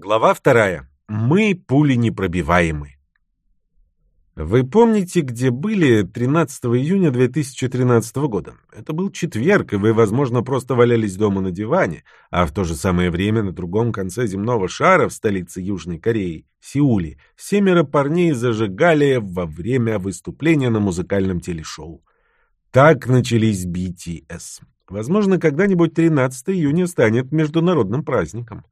Глава вторая. Мы пули непробиваемы. Вы помните, где были 13 июня 2013 года? Это был четверг, и вы, возможно, просто валялись дома на диване, а в то же самое время на другом конце земного шара в столице Южной Кореи, Сеуле, семеро парней зажигали во время выступления на музыкальном телешоу. Так начались BTS. Возможно, когда-нибудь 13 июня станет международным праздником.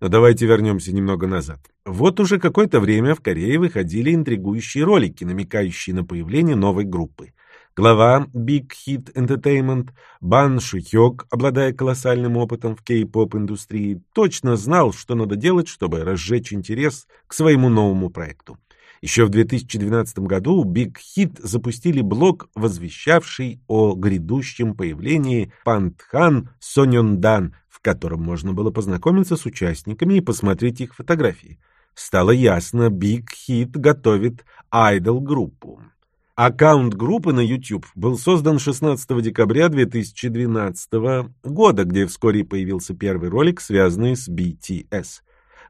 Но давайте вернемся немного назад. Вот уже какое-то время в Корее выходили интригующие ролики, намекающие на появление новой группы. Глава Big Hit Entertainment Бан Шихёк, обладая колоссальным опытом в кей-поп индустрии, точно знал, что надо делать, чтобы разжечь интерес к своему новому проекту. Еще в 2012 году Big Hit запустили блог, возвещавший о грядущем появлении Пантхан Сонёндан, в котором можно было познакомиться с участниками и посмотреть их фотографии. Стало ясно, Big Hit готовит айдол-группу. Аккаунт группы на YouTube был создан 16 декабря 2012 года, где вскоре появился первый ролик, связанный с BTS.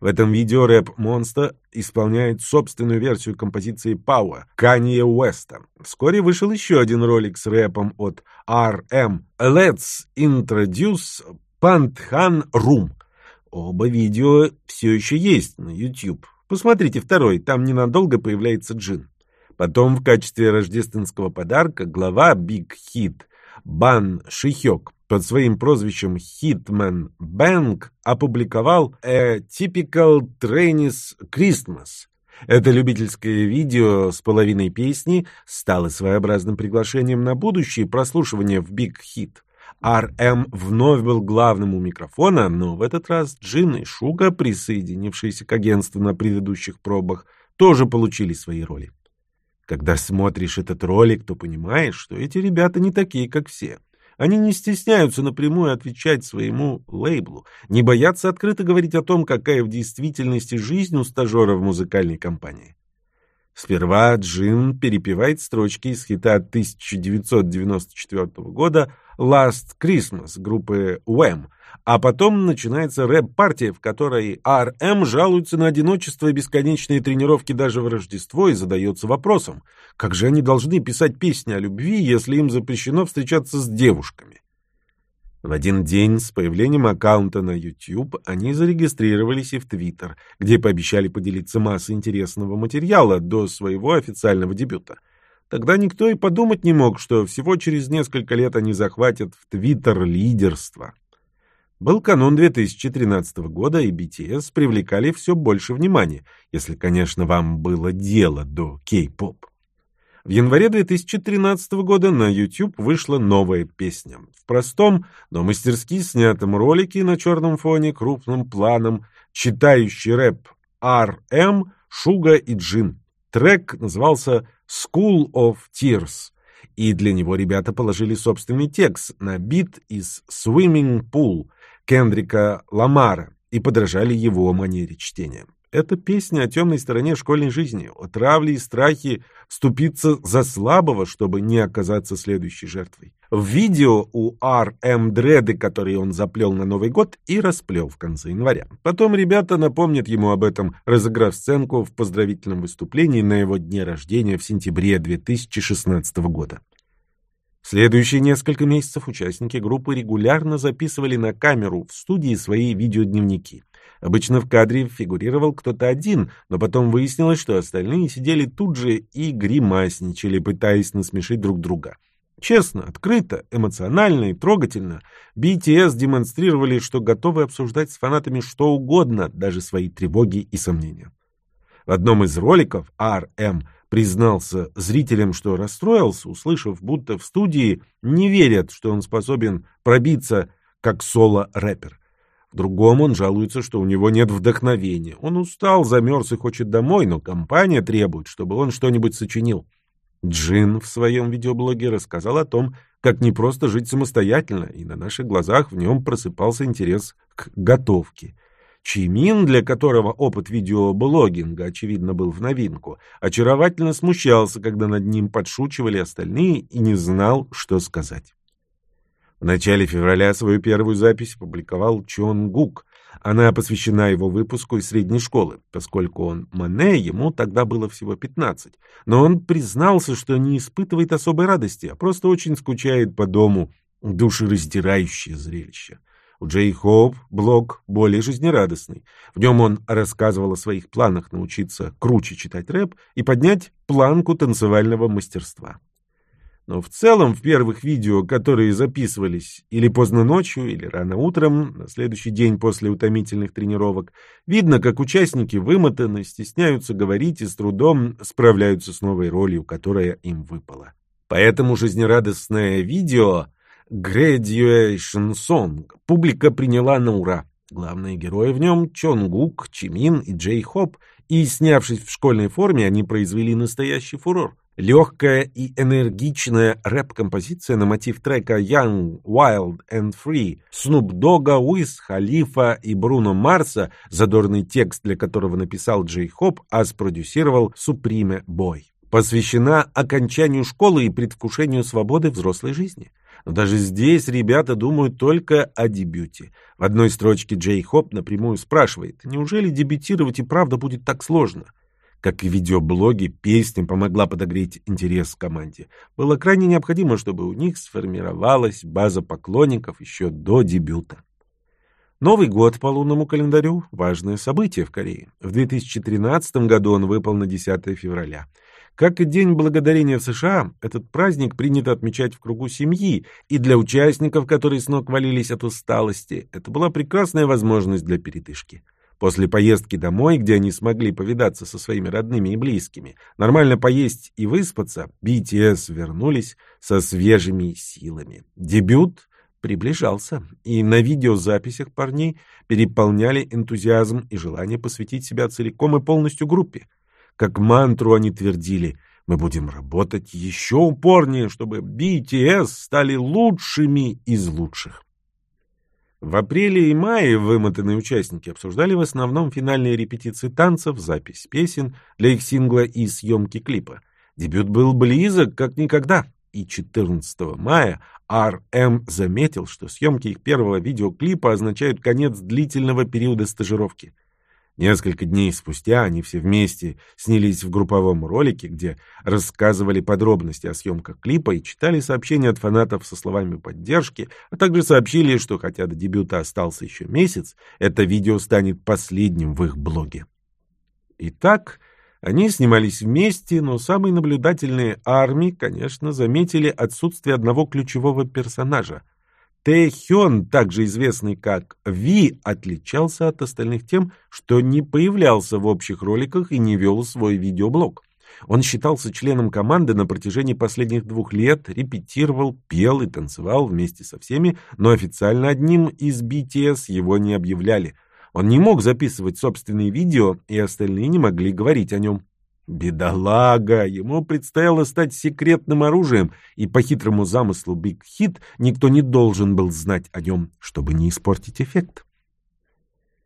В этом видео рэп Монста исполняет собственную версию композиции Power Канье Уэста. Вскоре вышел еще один ролик с рэпом от RM Let's Introduce Panthan Room. Оба видео все еще есть на YouTube. Посмотрите второй, там ненадолго появляется Джин. Потом в качестве рождественского подарка глава Big Hit Бан Шихёк под своим прозвищем Hitman Bank опубликовал A Typical Trainis Christmas. Это любительское видео с половиной песни стало своеобразным приглашением на будущее прослушивание в Big Hit. RM вновь был главным у микрофона, но в этот раз Джин и Шуга, присоединившиеся к агентству на предыдущих пробах, тоже получили свои роли. Когда смотришь этот ролик, то понимаешь, что эти ребята не такие, как все. Они не стесняются напрямую отвечать своему лейблу, не боятся открыто говорить о том, какая в действительности жизнь у стажера в музыкальной компании. Сперва Джин перепевает строчки из хита 1994 года «Last Christmas» группы Wham, а потом начинается рэп-партия, в которой RM жалуется на одиночество и бесконечные тренировки даже в Рождество и задается вопросом, как же они должны писать песни о любви, если им запрещено встречаться с девушками. В один день с появлением аккаунта на YouTube они зарегистрировались и в Twitter, где пообещали поделиться массой интересного материала до своего официального дебюта. Тогда никто и подумать не мог, что всего через несколько лет они захватят в Twitter лидерство. Был канун 2013 года, и BTS привлекали все больше внимания, если, конечно, вам было дело до кей-поп. В январе 2013 года на YouTube вышла новая песня. В простом, но мастерски снятом ролике на черном фоне крупным планом читающий рэп RM, Шуга и Джин. Трек назывался «School of Tears», и для него ребята положили собственный текст на бит из «Swimming Pool» Кендрика Ламара и подражали его манере чтения. Это песня о темной стороне школьной жизни, о травле и страхе вступиться за слабого, чтобы не оказаться следующей жертвой. В видео у R.M. Дреды, который он заплел на Новый год и расплел в конце января. Потом ребята напомнят ему об этом, разыграв сценку в поздравительном выступлении на его дне рождения в сентябре 2016 года. Следующие несколько месяцев участники группы регулярно записывали на камеру в студии свои видеодневники. Обычно в кадре фигурировал кто-то один, но потом выяснилось, что остальные сидели тут же и гримасничали, пытаясь насмешить друг друга. Честно, открыто, эмоционально и трогательно BTS демонстрировали, что готовы обсуждать с фанатами что угодно, даже свои тревоги и сомнения. В одном из роликов RM признался зрителям, что расстроился, услышав, будто в студии не верят, что он способен пробиться как соло-рэпер. В другом он жалуется, что у него нет вдохновения. Он устал, замерз и хочет домой, но компания требует, чтобы он что-нибудь сочинил. Джин в своем видеоблоге рассказал о том, как не просто жить самостоятельно, и на наших глазах в нем просыпался интерес к готовке. Чимин, для которого опыт видеоблогинга, очевидно, был в новинку, очаровательно смущался, когда над ним подшучивали остальные и не знал, что сказать. В начале февраля свою первую запись опубликовал Чон Гук, Она посвящена его выпуску из средней школы, поскольку он Мане, ему тогда было всего 15. Но он признался, что не испытывает особой радости, а просто очень скучает по дому. Душераздирающее зрелище. У Джей Хоуп блог более жизнерадостный. В нем он рассказывал о своих планах научиться круче читать рэп и поднять планку танцевального мастерства. Но в целом в первых видео, которые записывались или поздно ночью, или рано утром, на следующий день после утомительных тренировок, видно, как участники вымотаны, стесняются говорить и с трудом справляются с новой ролью, которая им выпала. Поэтому жизнерадостное видео Graduation Song публика приняла на ура. Главные герои в нем Чон Гук, Чимин и Джей Хоп, и, снявшись в школьной форме, они произвели настоящий фурор. Легкая и энергичная рэп-композиция на мотив трека Young, Wild and Free Снуп Дога, Уиз, Халифа и Бруно Марса, задорный текст для которого написал Джей Хоп, а спродюсировал Суприме Бой, посвящена окончанию школы и предвкушению свободы взрослой жизни. Но даже здесь ребята думают только о дебюте. В одной строчке Джей Хоп напрямую спрашивает, неужели дебютировать и правда будет так сложно? Как и видеоблоги, песня помогла подогреть интерес к команде. Было крайне необходимо, чтобы у них сформировалась база поклонников еще до дебюта. Новый год по лунному календарю – важное событие в Корее. В 2013 году он выпал на 10 февраля. Как и День Благодарения в США, этот праздник принято отмечать в кругу семьи, и для участников, которые с ног валились от усталости, это была прекрасная возможность для передышки. После поездки домой, где они смогли повидаться со своими родными и близкими, нормально поесть и выспаться, BTS вернулись со свежими силами. Дебют приближался, и на видеозаписях парней переполняли энтузиазм и желание посвятить себя целиком и полностью группе. Как мантру они твердили «Мы будем работать еще упорнее, чтобы BTS стали лучшими из лучших». В апреле и мае вымотанные участники обсуждали в основном финальные репетиции танцев, запись песен для их сингла и съемки клипа. Дебют был близок, как никогда, и 14 мая RM заметил, что съемки их первого видеоклипа означают конец длительного периода стажировки – Несколько дней спустя они все вместе снялись в групповом ролике, где рассказывали подробности о съемках клипа и читали сообщения от фанатов со словами поддержки, а также сообщили, что хотя до дебюта остался еще месяц, это видео станет последним в их блоге. Итак, они снимались вместе, но самые наблюдательные армии, конечно, заметили отсутствие одного ключевого персонажа — Тэхён, также известный как Ви, отличался от остальных тем, что не появлялся в общих роликах и не вел свой видеоблог. Он считался членом команды на протяжении последних двух лет, репетировал, пел и танцевал вместе со всеми, но официально одним из BTS его не объявляли. Он не мог записывать собственные видео, и остальные не могли говорить о нем. Бедолага! Ему предстояло стать секретным оружием, и по хитрому замыслу Биг Хит никто не должен был знать о нем, чтобы не испортить эффект.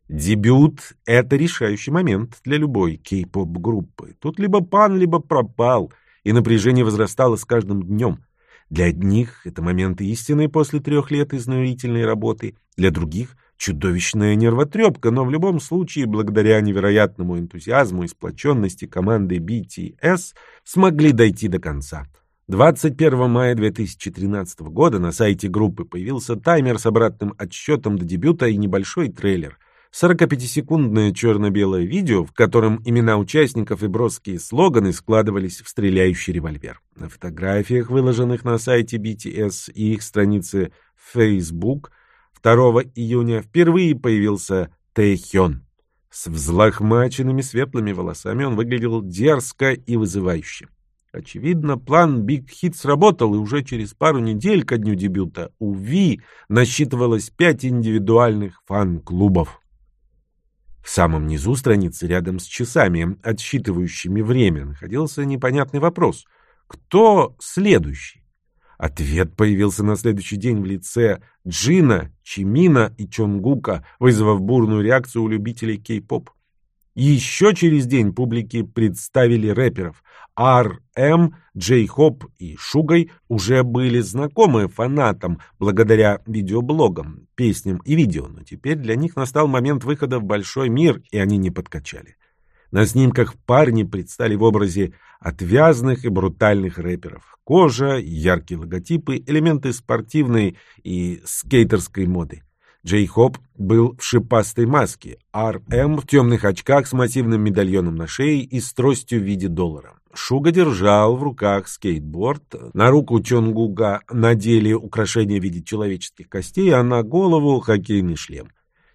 Дебют — это решающий момент для любой кей-поп-группы. Тут либо пан, либо пропал, и напряжение возрастало с каждым днем. Для одних это момент истины после трех лет изнурительной работы, для других — чудовищная нервотрепка, но в любом случае, благодаря невероятному энтузиазму и сплоченности команды BTS, смогли дойти до конца. 21 мая 2013 года на сайте группы появился таймер с обратным отсчетом до дебюта и небольшой трейлер. 45-секундное черно-белое видео, в котором имена участников и броские слоганы складывались в стреляющий револьвер. На фотографиях, выложенных на сайте BTS и их странице Facebook, 2 июня впервые появился Тэйхён. С взлохмаченными светлыми волосами он выглядел дерзко и вызывающе. Очевидно, план Big Hit сработал, и уже через пару недель ко дню дебюта у Ви насчитывалось пять индивидуальных фан-клубов. В самом низу страницы, рядом с часами, отсчитывающими время, находился непонятный вопрос. Кто следующий? Ответ появился на следующий день в лице Джина, Чимина и Чонгука, вызвав бурную реакцию у любителей кей-поп. Еще через день публике представили рэперов. R.M., J-Hop и Шугай уже были знакомы фанатам благодаря видеоблогам, песням и видео, но теперь для них настал момент выхода в большой мир, и они не подкачали. На снимках парни предстали в образе отвязных и брутальных рэперов. Кожа, яркие логотипы, элементы спортивной и скейтерской моды. Джей Хоп был в шипастой маске, Р.М. в темных очках с массивным медальоном на шее и с тростью в виде доллара. Шуга держал в руках скейтборд, на руку Чонгуга надели украшения в виде человеческих костей, а на голову хоккейный шлем.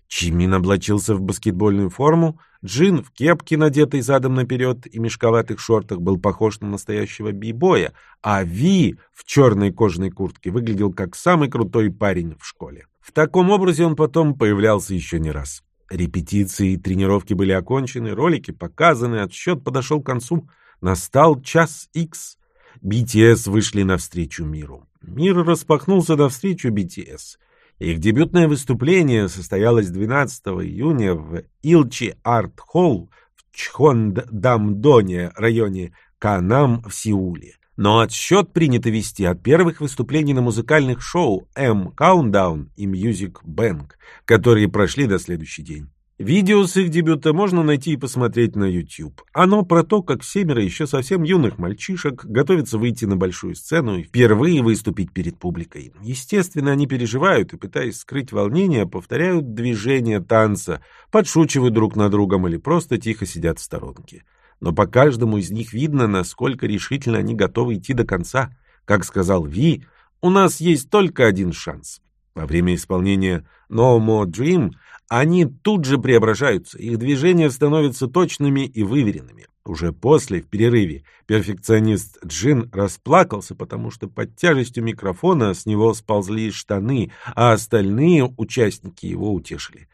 Чимин облачился в баскетбольную форму, Джин в кепке, надетой задом наперед, и мешковатых шортах был похож на настоящего бибоя, а Ви в черной кожаной куртке выглядел как самый крутой парень в школе. В таком образе он потом появлялся еще не раз. Репетиции и тренировки были окончены, ролики показаны, отсчет подошел к концу. Настал час X. BTS вышли навстречу миру. Мир распахнулся навстречу BTS. Их дебютное выступление состоялось 12 июня в Илчи Арт Холл в Чхондамдоне, районе Канам в Сеуле. Но отсчет принято вести от первых выступлений на музыкальных шоу M Countdown и Music Bank, которые прошли до следующий день. Видео с их дебюта можно найти и посмотреть на YouTube. Оно про то, как семеро еще совсем юных мальчишек готовятся выйти на большую сцену и впервые выступить перед публикой. Естественно, они переживают и, пытаясь скрыть волнение, повторяют движения танца, подшучивают друг над другом или просто тихо сидят в сторонке. Но по каждому из них видно, насколько решительно они готовы идти до конца. Как сказал Ви, у нас есть только один шанс. Во время исполнения No More Dream они тут же преображаются, их движения становятся точными и выверенными. Уже после, в перерыве, перфекционист Джин расплакался, потому что под тяжестью микрофона с него сползли штаны, а остальные участники его утешили.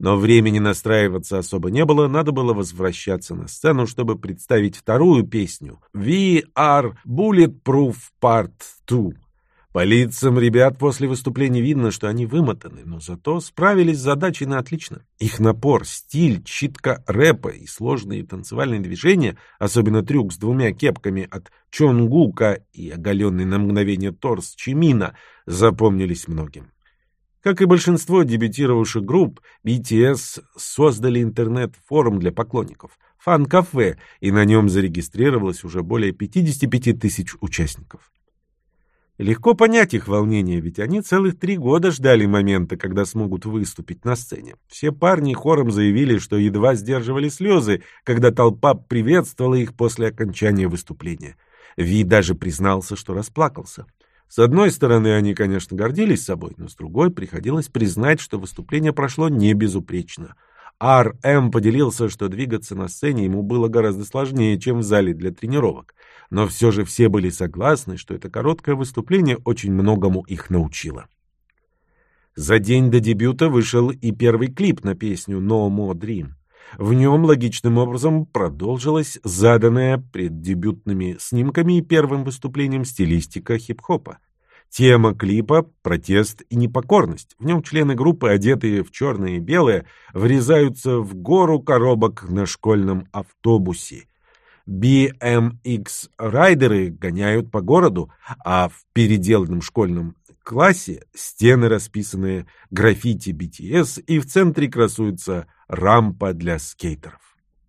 Но времени настраиваться особо не было, надо было возвращаться на сцену, чтобы представить вторую песню «We are Bulletproof Part 2». По лицам ребят после выступления видно, что они вымотаны, но зато справились с задачей на отлично. Их напор, стиль, читка рэпа и сложные танцевальные движения, особенно трюк с двумя кепками от Чонгука и оголенный на мгновение торс Чимина, запомнились многим. Как и большинство дебютировавших групп, BTS создали интернет-форум для поклонников — фан-кафе, и на нем зарегистрировалось уже более 55 тысяч участников. Легко понять их волнение, ведь они целых три года ждали момента, когда смогут выступить на сцене. Все парни хором заявили, что едва сдерживали слезы, когда толпа приветствовала их после окончания выступления. Ви даже признался, что расплакался. С одной стороны, они, конечно, гордились собой, но с другой приходилось признать, что выступление прошло не безупречно — Ар-М поделился, что двигаться на сцене ему было гораздо сложнее, чем в зале для тренировок. Но все же все были согласны, что это короткое выступление очень многому их научило. За день до дебюта вышел и первый клип на песню «No More Dream». В нем логичным образом продолжилась заданная преддебютными снимками и первым выступлением стилистика хип-хопа. Тема клипа — протест и непокорность. В нем члены группы, одетые в черное и белое, врезаются в гору коробок на школьном автобусе. BMX-райдеры гоняют по городу, а в переделанном школьном классе стены расписаны граффити BTS и в центре красуется рампа для скейтеров.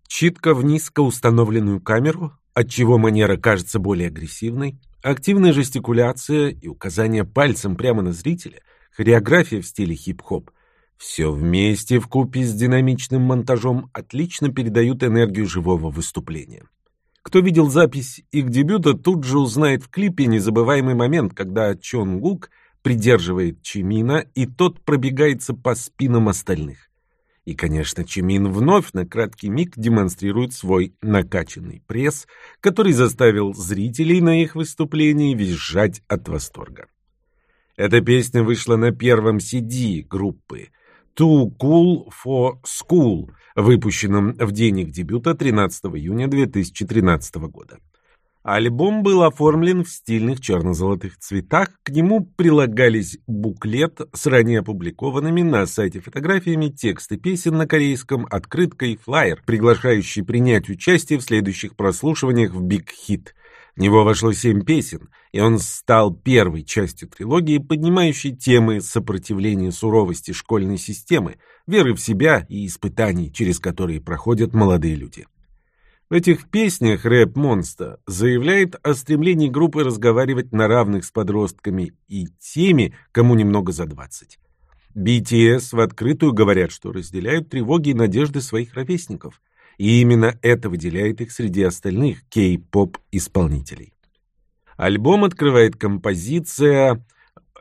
Читка в низко установленную камеру, отчего манера кажется более агрессивной, Активная жестикуляция и указание пальцем прямо на зрителя, хореография в стиле хип-хоп — все вместе в купе с динамичным монтажом отлично передают энергию живого выступления. Кто видел запись их дебюта, тут же узнает в клипе незабываемый момент, когда Чон Гук придерживает Чимина, и тот пробегается по спинам остальных. И, конечно, Чимин вновь на краткий миг демонстрирует свой накачанный пресс, который заставил зрителей на их выступлении визжать от восторга. Эта песня вышла на первом CD группы «Too Cool for School», выпущенном в день их дебюта 13 июня 2013 года. Альбом был оформлен в стильных черно-золотых цветах, к нему прилагались буклет с ранее опубликованными на сайте фотографиями тексты песен на корейском, открытка и флаер, приглашающий принять участие в следующих прослушиваниях в Big Hit. В него вошло семь песен, и он стал первой частью трилогии, поднимающей темы сопротивления суровости школьной системы, веры в себя и испытаний, через которые проходят молодые люди. В этих песнях рэп Монста заявляет о стремлении группы разговаривать на равных с подростками и теми, кому немного за 20. BTS в открытую говорят, что разделяют тревоги и надежды своих ровесников, и именно это выделяет их среди остальных кей-поп исполнителей. Альбом открывает композиция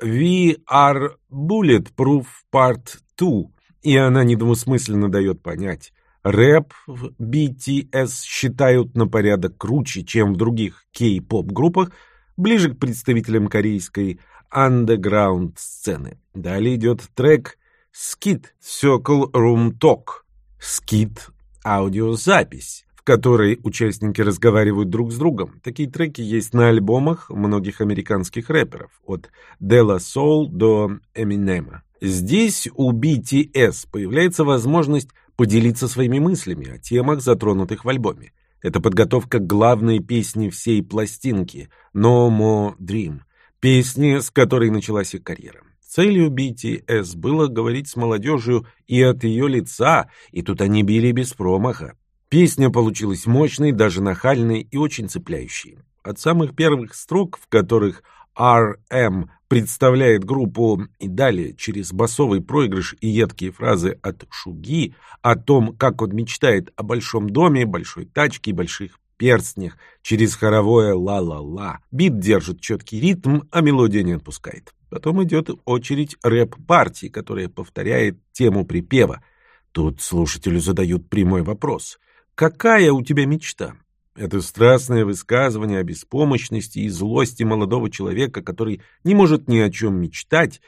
We Are Bulletproof Part 2, и она недвусмысленно дает понять, Рэп в BTS считают на порядок круче, чем в других кей-поп группах, ближе к представителям корейской андеграунд сцены. Далее идет трек Skit Circle Room Talk. Skit — аудиозапись, в которой участники разговаривают друг с другом. Такие треки есть на альбомах многих американских рэперов, от Della Soul до Eminem. Здесь у BTS появляется возможность поделиться своими мыслями о темах, затронутых в альбоме. Это подготовка к главной песне всей пластинки «No More Dream», песни, с которой началась их карьера. Целью BTS было говорить с молодежью и от ее лица, и тут они били без промаха. Песня получилась мощной, даже нахальной и очень цепляющей. От самых первых строк, в которых RM представляет группу и далее через басовый проигрыш и едкие фразы от Шуги о том, как он мечтает о большом доме, большой тачке и больших перстнях, через хоровое «ла-ла-ла». Бит держит четкий ритм, а мелодия не отпускает. Потом идет очередь рэп-партии, которая повторяет тему припева. Тут слушателю задают прямой вопрос. «Какая у тебя мечта?» Это страстное высказывание о беспомощности и злости молодого человека, который не может ни о чем мечтать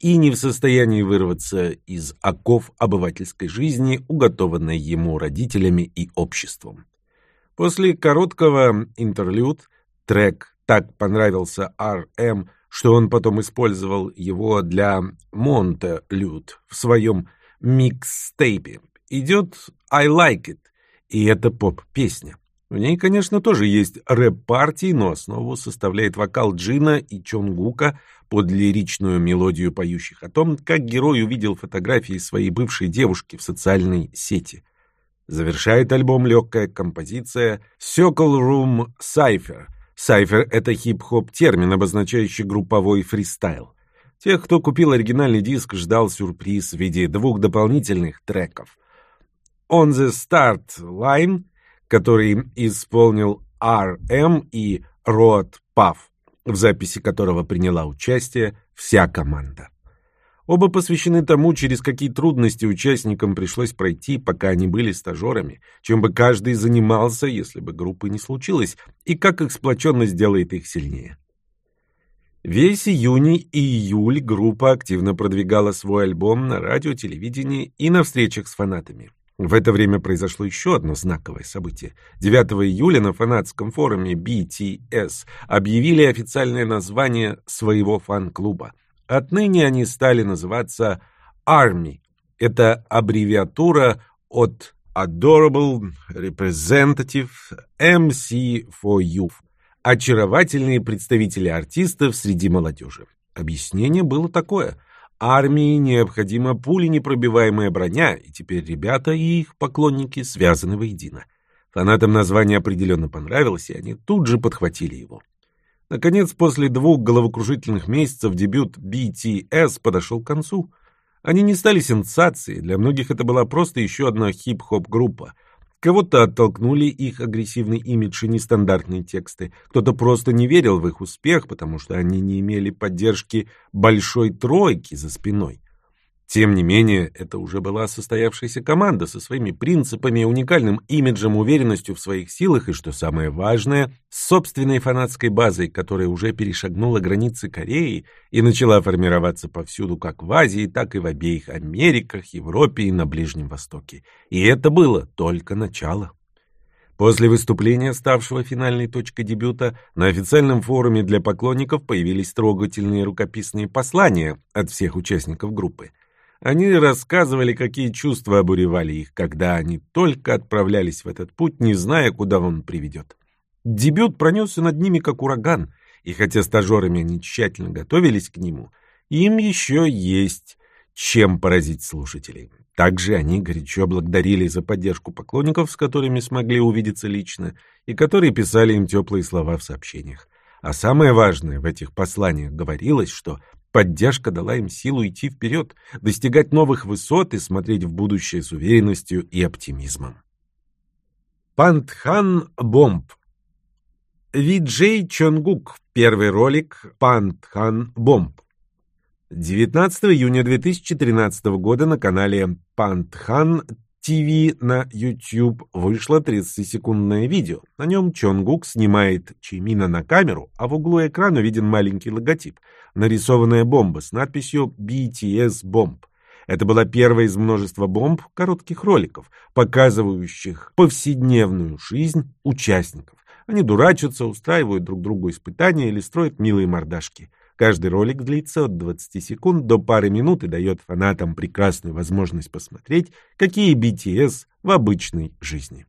и не в состоянии вырваться из оков обывательской жизни, уготованной ему родителями и обществом. После короткого интерлюд трек так понравился R.M., что он потом использовал его для Монте Люд в своем микстейпе. Идет «I like it», и это поп-песня. В ней, конечно, тоже есть рэп-партии, но основу составляет вокал Джина и Чонгука под лиричную мелодию поющих о том, как герой увидел фотографии своей бывшей девушки в социальной сети. Завершает альбом легкая композиция «Circle Room Cypher». Cypher — это хип-хоп термин, обозначающий групповой фристайл. Тех, кто купил оригинальный диск, ждал сюрприз в виде двух дополнительных треков. «On the Start Line» который исполнил R.M. и Род Паф, в записи которого приняла участие вся команда. Оба посвящены тому, через какие трудности участникам пришлось пройти, пока они были стажерами, чем бы каждый занимался, если бы группы не случилось, и как их сплоченность делает их сильнее. Весь июнь и июль группа активно продвигала свой альбом на радио, телевидении и на встречах с фанатами. В это время произошло еще одно знаковое событие. 9 июля на фанатском форуме BTS объявили официальное название своего фан-клуба. Отныне они стали называться ARMY. Это аббревиатура от Adorable Representative MC for Youth. Очаровательные представители артистов среди молодежи. Объяснение было такое – Армии необходима пуленепробиваемая броня, и теперь ребята и их поклонники связаны воедино. Фанатам название определенно понравилось, и они тут же подхватили его. Наконец, после двух головокружительных месяцев дебют BTS подошел к концу. Они не стали сенсацией, для многих это была просто еще одна хип-хоп-группа — Кого-то оттолкнули их агрессивный имидж и нестандартные тексты. Кто-то просто не верил в их успех, потому что они не имели поддержки большой тройки за спиной. Тем не менее, это уже была состоявшаяся команда со своими принципами, уникальным имиджем, уверенностью в своих силах и, что самое важное, с собственной фанатской базой, которая уже перешагнула границы Кореи и начала формироваться повсюду как в Азии, так и в обеих Америках, Европе и на Ближнем Востоке. И это было только начало. После выступления, ставшего финальной точкой дебюта, на официальном форуме для поклонников появились трогательные рукописные послания от всех участников группы. Они рассказывали, какие чувства обуревали их, когда они только отправлялись в этот путь, не зная, куда он приведет. Дебют пронесся над ними как ураган, и хотя стажерами они тщательно готовились к нему, им еще есть чем поразить слушателей. Также они горячо благодарили за поддержку поклонников, с которыми смогли увидеться лично, и которые писали им теплые слова в сообщениях. А самое важное в этих посланиях говорилось, что поддержка дала им силу идти вперед, достигать новых высот и смотреть в будущее с уверенностью и оптимизмом. Пантхан Бомб Виджей Чонгук. Первый ролик Пантхан Бомб. 19 июня 2013 года на канале Пантхан ТВ на YouTube вышло 30-секундное видео. На нем Чонгук снимает Чимина на камеру, а в углу экрана виден маленький логотип. Нарисованная бомба с надписью BTS Bomb. Это была первая из множества бомб коротких роликов, показывающих повседневную жизнь участников. Они дурачатся, устраивают друг другу испытания или строят милые мордашки. Каждый ролик длится от 20 секунд до пары минут и дает фанатам прекрасную возможность посмотреть, какие BTS в обычной жизни.